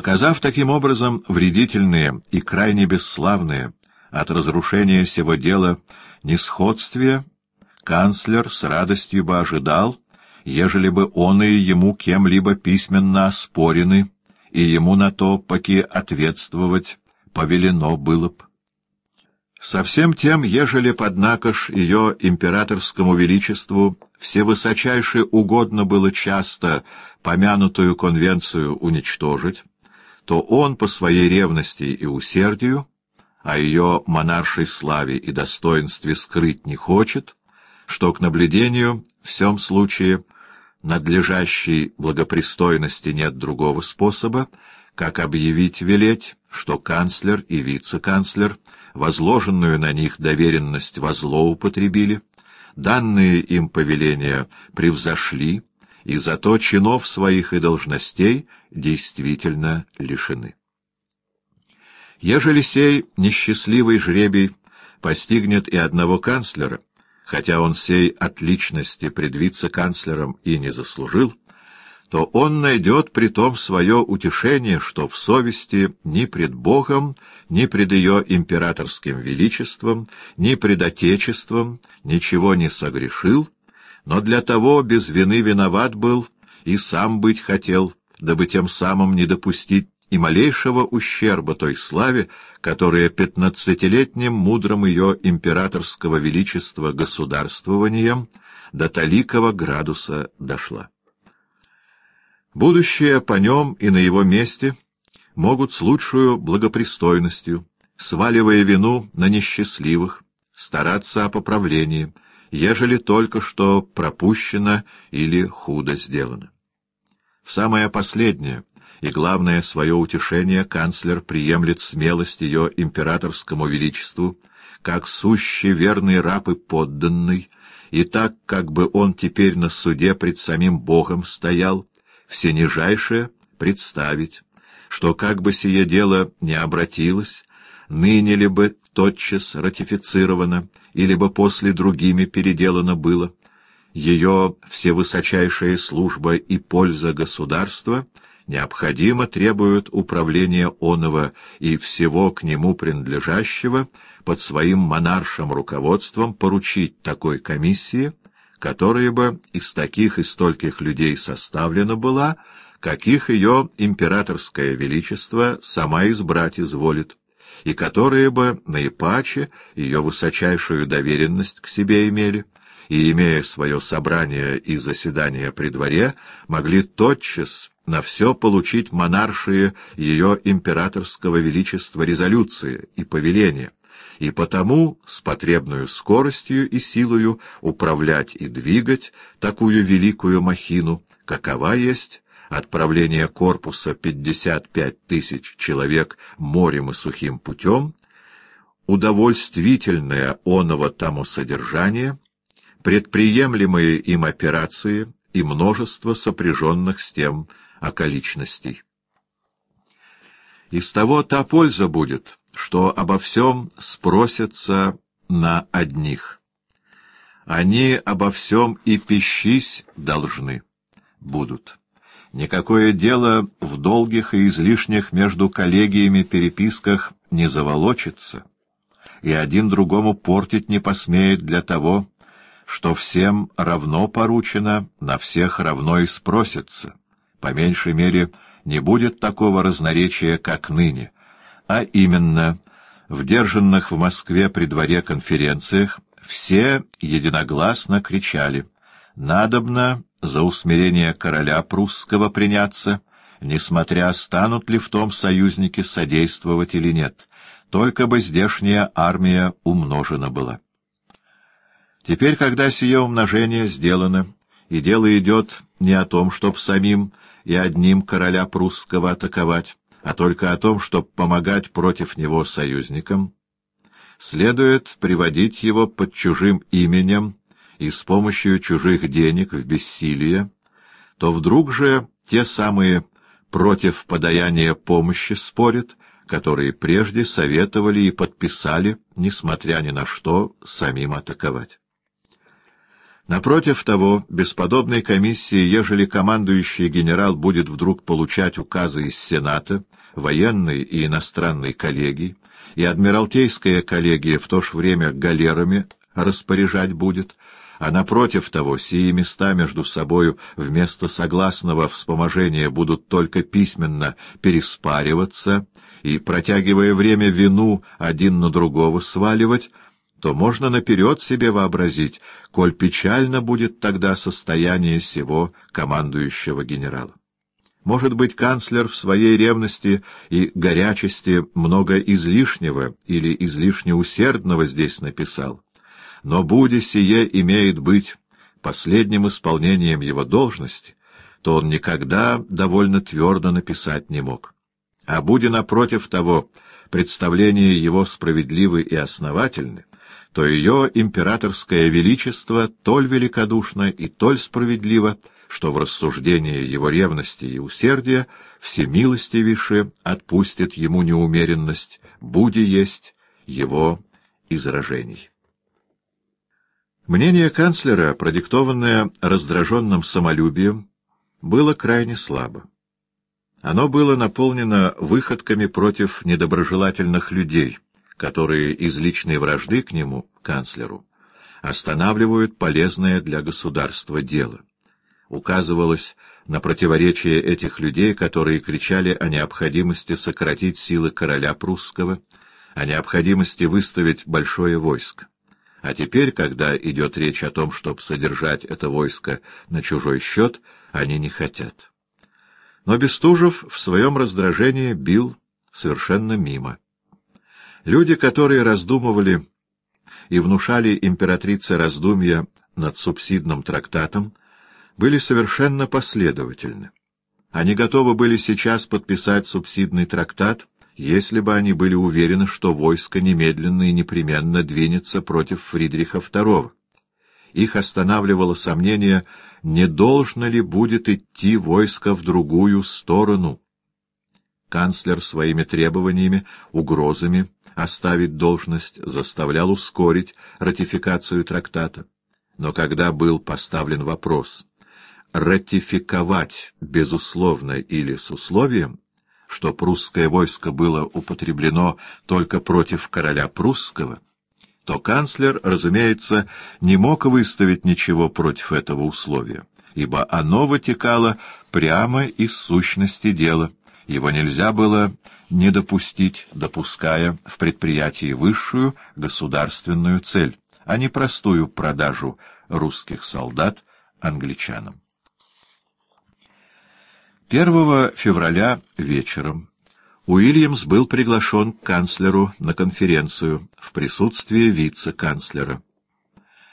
Показав таким образом вредительные и крайне бесславные от разрушения сего дела несходствие, канцлер с радостью бы ожидал, ежели бы он и ему кем-либо письменно оспорены, и ему на то поки ответствовать повелено было б. Со всем тем, ежели, поднако ж, ее императорскому величеству всевысочайше угодно было часто помянутую конвенцию уничтожить, то он по своей ревности и усердию, а ее монаршей славе и достоинстве скрыть не хочет, что к наблюдению в всем случае надлежащей благопристойности нет другого способа, как объявить велеть, что канцлер и вице-канцлер возложенную на них доверенность возлоупотребили, данные им повеления превзошли, и зато чинов своих и должностей действительно лишены. Ежели сей несчастливый жребий постигнет и одного канцлера, хотя он сей отличности пред вице-канцлером и не заслужил, то он найдет при том свое утешение, что в совести ни пред Богом, ни пред ее императорским величеством, ни пред Отечеством ничего не согрешил, но для того без вины виноват был и сам быть хотел, дабы тем самым не допустить и малейшего ущерба той славе, которая пятнадцатилетним мудрым ее императорского величества государствованием до таликого градуса дошла. Будущее по нем и на его месте могут с лучшую благопристойностью, сваливая вину на несчастливых, стараться о поправлении, ежели только что пропущено или худо сделано. Самое последнее и главное свое утешение канцлер приемлет смелость ее императорскому величеству, как сущий верный раб и подданный, и так, как бы он теперь на суде пред самим Богом стоял, всенижайшее представить, что как бы сие дело не обратилось, ныне ли бы тотчас ратифицировано, или бы после другими переделано было, ее всевысочайшая служба и польза государства необходимо требуют управления оного и всего к нему принадлежащего под своим монаршим руководством поручить такой комиссии, которая бы из таких и стольких людей составлена была, каких ее императорское величество сама избрать изволит, и которые бы наипаче ее высочайшую доверенность к себе имели, и, имея свое собрание и заседание при дворе, могли тотчас на все получить монаршие ее императорского величества резолюции и повеления, и потому с потребную скоростью и силою управлять и двигать такую великую махину, какова есть отправление корпуса 55 тысяч человек морем и сухим путем, удовольствительное оного тому содержание, предприемлемые им операции и множество сопряженных с тем околичностей. Из того та польза будет, что обо всем спросятся на одних. Они обо всем и пищись должны будут. Никакое дело в долгих и излишних между коллегиями переписках не заволочится, и один другому портить не посмеет для того, что всем равно поручено, на всех равно и спросится. По меньшей мере, не будет такого разноречия, как ныне, а именно, в держанных в Москве при дворе конференциях все единогласно кричали «Надобно за усмирение короля прусского приняться, несмотря станут ли в том союзники содействовать или нет, только бы здешняя армия умножена была. Теперь, когда сие умножение сделано, и дело идет не о том, чтоб самим и одним короля прусского атаковать, а только о том, чтобы помогать против него союзникам, следует приводить его под чужим именем и с помощью чужих денег в бессилие, то вдруг же те самые против подаяния помощи спорят, которые прежде советовали и подписали, несмотря ни на что, самим атаковать. Напротив того, без подобной комиссии, ежели командующий генерал будет вдруг получать указы из Сената, военной и иностранной коллегии, и адмиралтейская коллегия в то же время галерами распоряжать будет, а напротив того, сии места между собою вместо согласного вспоможения будут только письменно переспариваться и, протягивая время вину один на другого сваливать, то можно наперед себе вообразить, коль печально будет тогда состояние сего командующего генерала. Может быть, канцлер в своей ревности и горячести много излишнего или излишне усердного здесь написал, но будь сие имеет быть последним исполнением его должности, то он никогда довольно твердо написать не мог. А будь напротив того, представления его справедливы и основательны, то ее императорское величество толь великодушно и толь справедливо, что в рассуждении его ревности и усердия всемилостивейше отпустит ему неумеренность, буди есть его изражений. Мнение канцлера, продиктованное раздраженным самолюбием, было крайне слабо. Оно было наполнено выходками против недоброжелательных людей — которые из личной вражды к нему, канцлеру, останавливают полезное для государства дело. Указывалось на противоречие этих людей, которые кричали о необходимости сократить силы короля прусского, о необходимости выставить большое войско. А теперь, когда идет речь о том, чтобы содержать это войско на чужой счет, они не хотят. Но Бестужев в своем раздражении бил совершенно мимо. Люди, которые раздумывали и внушали императрице раздумья над субсидным трактатом, были совершенно последовательны. Они готовы были сейчас подписать субсидный трактат, если бы они были уверены, что войско немедленно и непременно двинется против Фридриха II. Их останавливало сомнение, не должно ли будет идти войско в другую сторону. Канцлер своими требованиями, угрозами оставить должность заставлял ускорить ратификацию трактата. Но когда был поставлен вопрос ратификовать безусловно или с условием, что прусское войско было употреблено только против короля прусского, то канцлер, разумеется, не мог выставить ничего против этого условия, ибо оно вытекало прямо из сущности дела. Его нельзя было не допустить, допуская в предприятии высшую государственную цель, а не простую продажу русских солдат англичанам. 1 февраля вечером Уильямс был приглашен к канцлеру на конференцию в присутствии вице-канцлера.